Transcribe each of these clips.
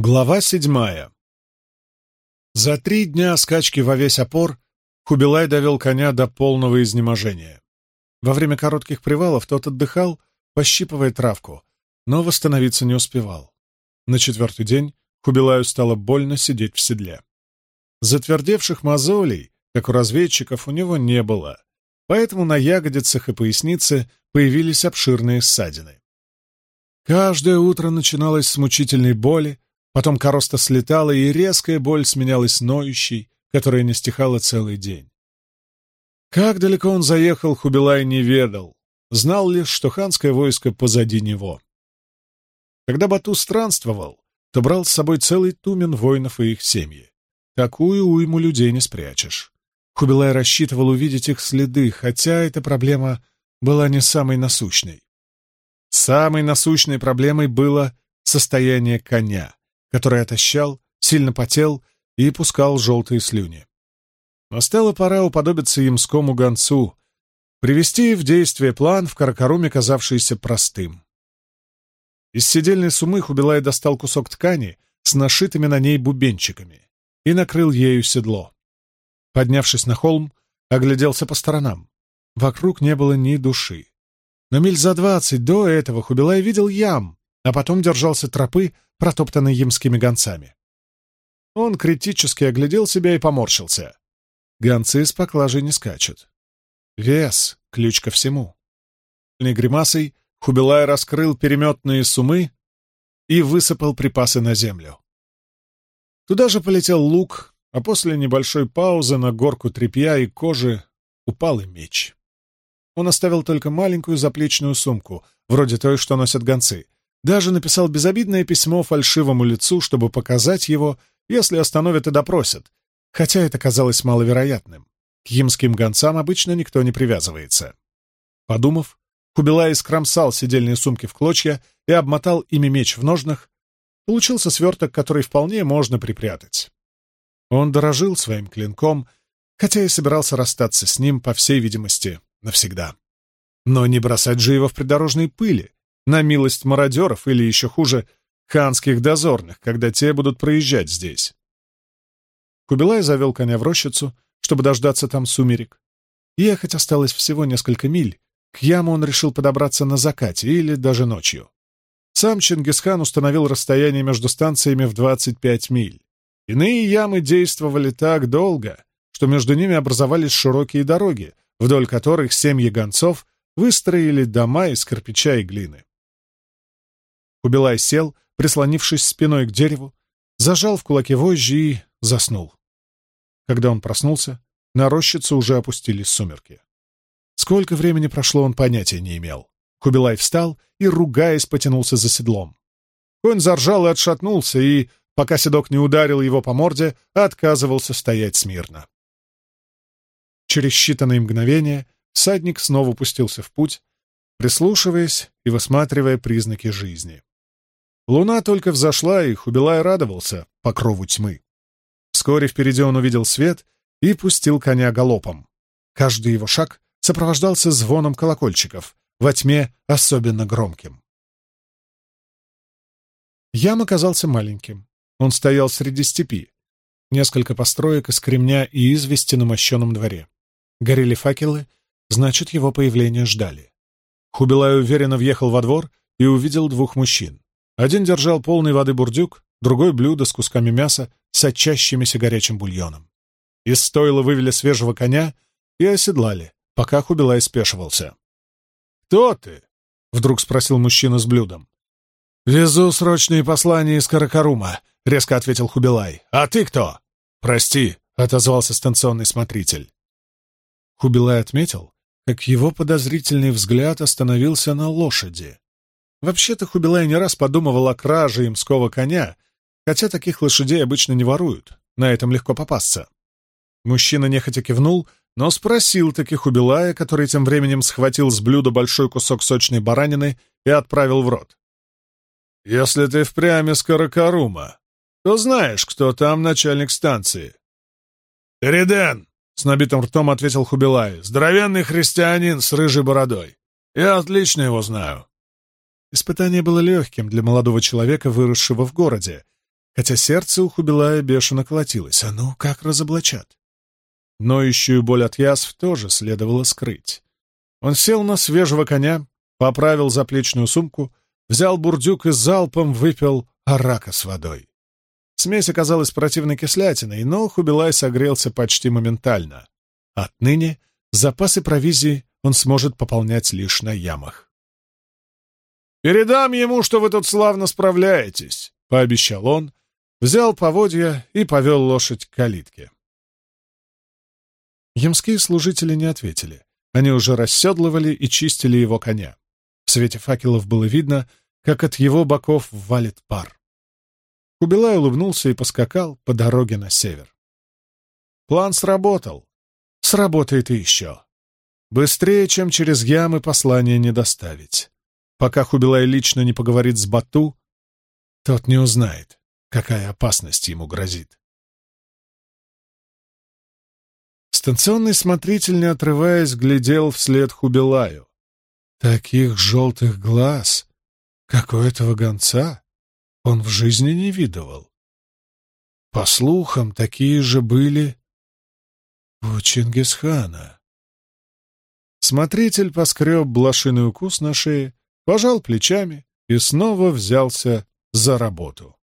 Глава седьмая За три дня скачки во весь опор Хубилай довел коня до полного изнеможения. Во время коротких привалов тот отдыхал, пощипывая травку, но восстановиться не успевал. На четвертый день Хубилаю стало больно сидеть в седле. Затвердевших мозолей, как у разведчиков, у него не было, поэтому на ягодицах и пояснице появились обширные ссадины. Каждое утро начиналось с мучительной боли, Потом короста слетала, и резкая боль сменялась ноющей, которая не стихала целый день. Как далеко он заехал, Хубилай не ведал. Знал лишь, что ханское войско позади него. Когда Бату странствовал, то брал с собой целый тумен воинов и их семьи. Такую уйму людей не спрячешь. Хубилай рассчитывал увидеть их следы, хотя эта проблема была не самой насущной. Самой насущной проблемой было состояние коня который отощал, сильно потел и пускал желтые слюни. Настала пора уподобиться ямскому гонцу, привести в действие план в Каракаруме, казавшийся простым. Из седельной сумы Хубилай достал кусок ткани с нашитыми на ней бубенчиками и накрыл ею седло. Поднявшись на холм, огляделся по сторонам. Вокруг не было ни души. Но миль за двадцать до этого Хубилай видел ям, а потом держался тропы, протоптанной ямскими гонцами. Он критически оглядел себя и поморщился. Гонцы с поклажей не скачут. Вес — ключ ко всему. Гримасой Хубилай раскрыл переметные сумы и высыпал припасы на землю. Туда же полетел лук, а после небольшой паузы на горку тряпья и кожи упал и меч. Он оставил только маленькую заплечную сумку, вроде той, что носят гонцы, даже написал безобидное письмо фальшивому лицу, чтобы показать его, если остановят и допросят, хотя это казалось маловероятным. К ямским гонцам обычно никто не привязывается. Подумав, Кубилай скромсал сидельные сумки в клочья и обмотал ими меч в ножнах. Получился сверток, который вполне можно припрятать. Он дорожил своим клинком, хотя и собирался расстаться с ним, по всей видимости, навсегда. Но не бросать же его в придорожной пыли, на милость мародеров или, еще хуже, ханских дозорных, когда те будут проезжать здесь. Кубилай завел коня в рощицу, чтобы дождаться там сумерек. Ехать осталось всего несколько миль. К яму он решил подобраться на закате или даже ночью. Сам Чингисхан установил расстояние между станциями в 25 миль. Иные ямы действовали так долго, что между ними образовались широкие дороги, вдоль которых семьи гонцов выстроили дома из кирпича и глины. Кубилай сел, прислонившись спиной к дереву, зажал в кулаке вожжи и заснул. Когда он проснулся, на рощицу уже опустились сумерки. Сколько времени прошло, он понятия не имел. Кубилай встал и, ругаясь, потянулся за седлом. Конь заржал и отшатнулся, и, пока седок не ударил его по морде, отказывался стоять смирно. Через считанные мгновения всадник снова пустился в путь, прислушиваясь и высматривая признаки жизни. Луна только взошла, и Хубилай радовался покрову тьмы. Вскоре впереди он увидел свет и пустил коня галопом. Каждый его шаг сопровождался звоном колокольчиков, во тьме особенно громким. Ям оказался маленьким. Он стоял среди степи. Несколько построек из кремня и извести на мощенном дворе. Горели факелы, значит, его появление ждали. Хубилай уверенно въехал во двор и увидел двух мужчин. Один держал полный воды бурдюк, другой — блюдо с кусками мяса, сочащимися горячим бульоном. Из стойла вывели свежего коня и оседлали, пока Хубилай спешивался. «Кто ты?» — вдруг спросил мужчина с блюдом. «Везу срочные послания из Каракарума», — резко ответил Хубилай. «А ты кто?» «Прости», — отозвался станционный смотритель. Хубилай отметил, как его подозрительный взгляд остановился на лошади. Вообще-то Хубилай не раз подумывал о краже имского коня, хотя таких лошадей обычно не воруют, на этом легко попасться. Мужчина нехотя кивнул, но спросил таки Хубилая, который тем временем схватил с блюда большой кусок сочной баранины и отправил в рот. «Если ты впрямь из Каракарума, то знаешь, кто там начальник станции». «Териден!» — с набитым ртом ответил Хубилай. «Здоровенный христианин с рыжей бородой. Я отлично его знаю. Испытание было легким для молодого человека, выросшего в городе, хотя сердце у Хубилая бешено колотилось. А ну, как разоблачат? Ноющую боль от язв тоже следовало скрыть. Он сел на свежего коня, поправил заплечную сумку, взял бурдюк и залпом выпил арака с водой. Смесь оказалась противной кислятиной, но Хубилай согрелся почти моментально. Отныне запасы провизии он сможет пополнять лишь на ямах. «Передам ему, что вы тут славно справляетесь», — пообещал он, взял поводья и повел лошадь к калитке. Ямские служители не ответили. Они уже расседлывали и чистили его коня. В свете факелов было видно, как от его боков валит пар. Кубилай улыбнулся и поскакал по дороге на север. План сработал. Сработает и еще. Быстрее, чем через ямы, послание не доставить. Пока Хубилай лично не поговорит с Бату, тот не узнает, какая опасность ему грозит. Станционный смотритель, не отрываясь, глядел вслед Хубилаю. Таких желтых глаз, как у этого гонца, он в жизни не видывал. По слухам, такие же были у Чингисхана. Смотритель поскреб блошиный укус на шее, пожал плечами и снова взялся за работу.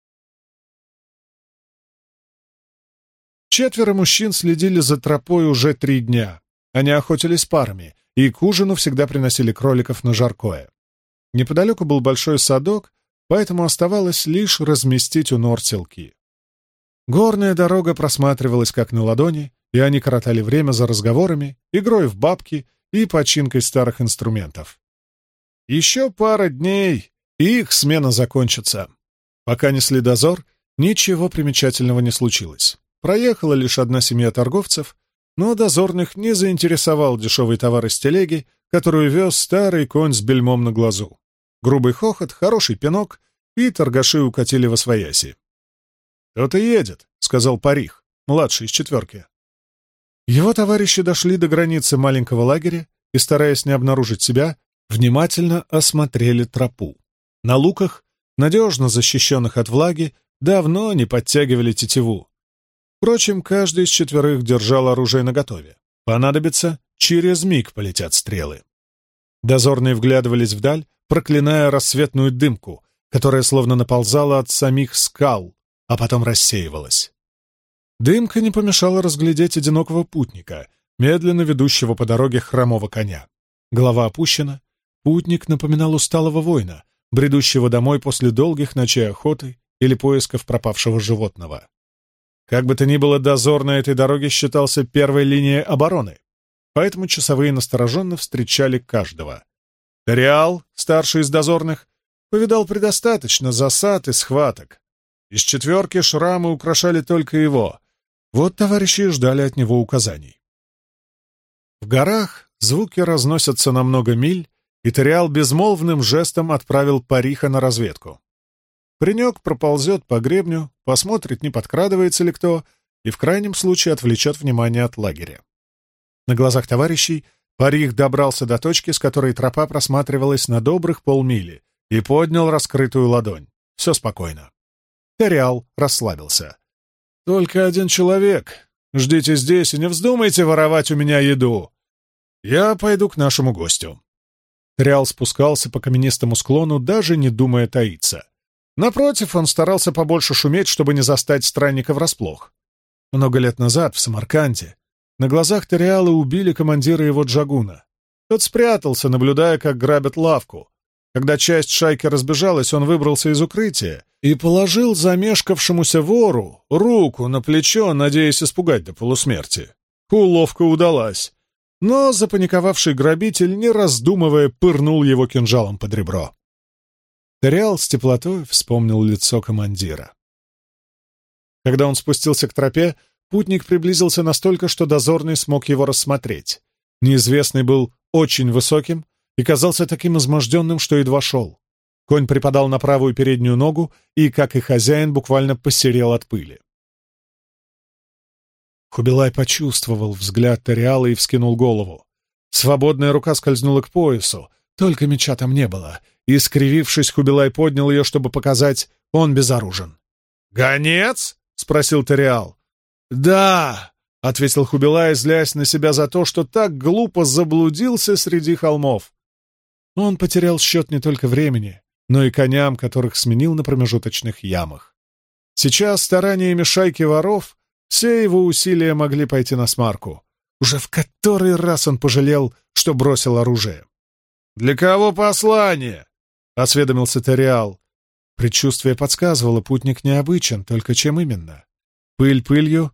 Четверо мужчин следили за тропой уже три дня. Они охотились парами, и к ужину всегда приносили кроликов на жаркое. Неподалеку был большой садок, поэтому оставалось лишь разместить у нор селки. Горная дорога просматривалась как на ладони, и они коротали время за разговорами, игрой в бабки и починкой старых инструментов. Еще пара дней, и их смена закончится. Пока несли дозор, ничего примечательного не случилось. Проехала лишь одна семья торговцев, но дозорных не заинтересовал дешевый товар из телеги, которую вез старый конь с бельмом на глазу. Грубый хохот, хороший пинок, и торгаши укатили во свояси. «Кто-то едет», — сказал Парих, младший из четверки. Его товарищи дошли до границы маленького лагеря и, стараясь не обнаружить себя, внимательно осмотрели тропу. На луках, надежно защищенных от влаги, давно не подтягивали тетиву, Впрочем, каждый из четверых держал оружие наготове. Понадобится, через миг полетят стрелы. Дозорные вглядывались вдаль, проклиная рассветную дымку, которая словно наползала от самих скал, а потом рассеивалась. Дымка не помешала разглядеть одинокого путника, медленно ведущего по дороге хромого коня. Голова опущена, путник напоминал усталого воина, бредущего домой после долгих ночей охоты или поисков пропавшего животного. Как бы то ни было, дозор на этой дороге считался первой линией обороны, поэтому часовые настороженно встречали каждого. Реал, старший из дозорных, повидал предостаточно засад и схваток. Из четверки шрамы украшали только его. Вот товарищи ждали от него указаний. В горах звуки разносятся на много миль, и Ториал безмолвным жестом отправил Париха на разведку. Паренек проползет по гребню, посмотрит, не подкрадывается ли кто, и в крайнем случае отвлечет внимание от лагеря. На глазах товарищей Парих добрался до точки, с которой тропа просматривалась на добрых полмили, и поднял раскрытую ладонь. Все спокойно. Териал расслабился. «Только один человек. Ждите здесь и не вздумайте воровать у меня еду. Я пойду к нашему гостю». Териал спускался по каменистому склону, даже не думая таиться. Напротив, он старался побольше шуметь, чтобы не застать странника врасплох. Много лет назад, в Самарканде, на глазах Териала убили командира его джагуна. Тот спрятался, наблюдая, как грабят лавку. Когда часть шайки разбежалась, он выбрался из укрытия и положил замешкавшемуся вору руку на плечо, надеясь испугать до полусмерти. Уловка удалась, но запаниковавший грабитель, не раздумывая, пырнул его кинжалом под ребро. Териал с теплотой вспомнил лицо командира. Когда он спустился к тропе, путник приблизился настолько, что дозорный смог его рассмотреть. Неизвестный был очень высоким и казался таким изможденным, что едва шел. Конь припадал на правую переднюю ногу и, как и хозяин, буквально посерел от пыли. Хубилай почувствовал взгляд Ториала и вскинул голову. Свободная рука скользнула к поясу, только меча там не было, и, скривившись, Хубилай поднял ее, чтобы показать, он безоружен. «Гонец?» — спросил Ториал. «Да», — ответил Хубилай, злясь на себя за то, что так глупо заблудился среди холмов. Он потерял счет не только времени, но и коням, которых сменил на промежуточных ямах. Сейчас стараниями шайки воров все его усилия могли пойти на смарку. Уже в который раз он пожалел, что бросил оружие. «Для кого послание?» — осведомился Ториал. Предчувствие подсказывало, путник необычен, только чем именно. Пыль пылью,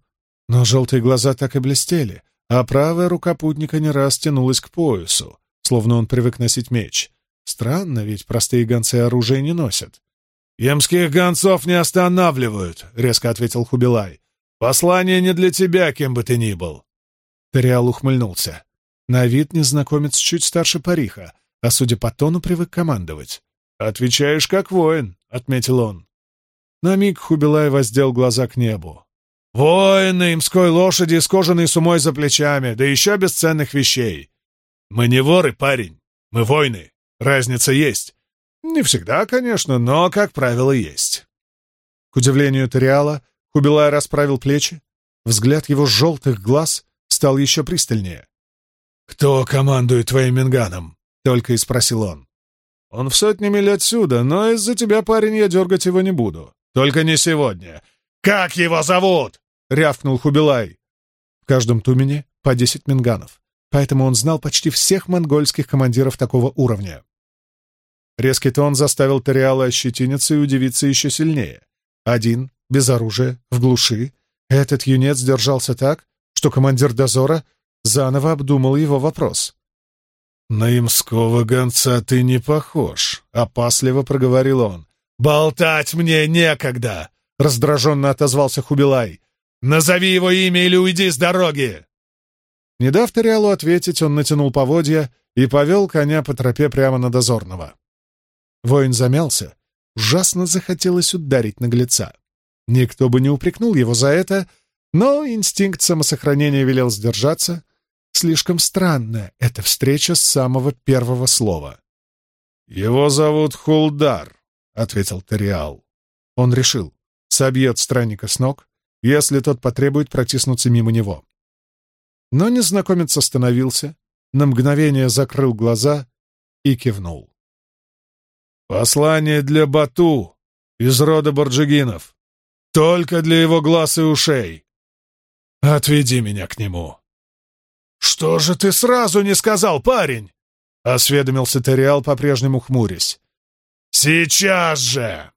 но желтые глаза так и блестели, а правая рука путника не раз тянулась к поясу, словно он привык носить меч. Странно, ведь простые гонцы оружие не носят. «Емских гонцов не останавливают», — резко ответил Хубилай. «Послание не для тебя, кем бы ты ни был». Ториал ухмыльнулся. На вид незнакомец чуть старше париха, а, судя по тону, привык командовать. «Отвечаешь как воин», — отметил он. На миг Хубилай воздел глаза к небу. «Воины, имской лошади с кожаной сумой за плечами, да еще бесценных вещей. Мы не воры, парень, мы воины. Разница есть. Не всегда, конечно, но, как правило, есть». К удивлению Ториала, Хубилай расправил плечи. Взгляд его желтых глаз стал еще пристальнее. «Кто командует твоим минганом?» — только и спросил он. «Он в сотни миль отсюда, но из-за тебя, парень, я дергать его не буду. Только не сегодня». «Как его зовут?» — рявкнул Хубилай. В каждом тумене по десять минганов, поэтому он знал почти всех монгольских командиров такого уровня. Резкий тон заставил Ториала ощетиниться и удивиться еще сильнее. Один, без оружия, в глуши, этот юнец держался так, что командир дозора заново обдумал его вопрос. «На имского гонца ты не похож», — опасливо проговорил он. «Болтать мне некогда!» — раздраженно отозвался Хубилай. «Назови его имя или уйди с дороги!» Не дав Ториалу ответить, он натянул поводья и повел коня по тропе прямо на дозорного. Воин замялся. Ужасно захотелось ударить наглеца. Никто бы не упрекнул его за это, но инстинкт самосохранения велел сдержаться, Слишком странная эта встреча с самого первого слова. «Его зовут Хулдар», — ответил Ториал. Он решил, собьет странника с ног, если тот потребует протиснуться мимо него. Но незнакомец остановился, на мгновение закрыл глаза и кивнул. «Послание для Бату из рода Борджигинов. Только для его глаз и ушей. Отведи меня к нему». «Что же ты сразу не сказал, парень?» — осведомился Ториал, по-прежнему хмурясь. «Сейчас же!»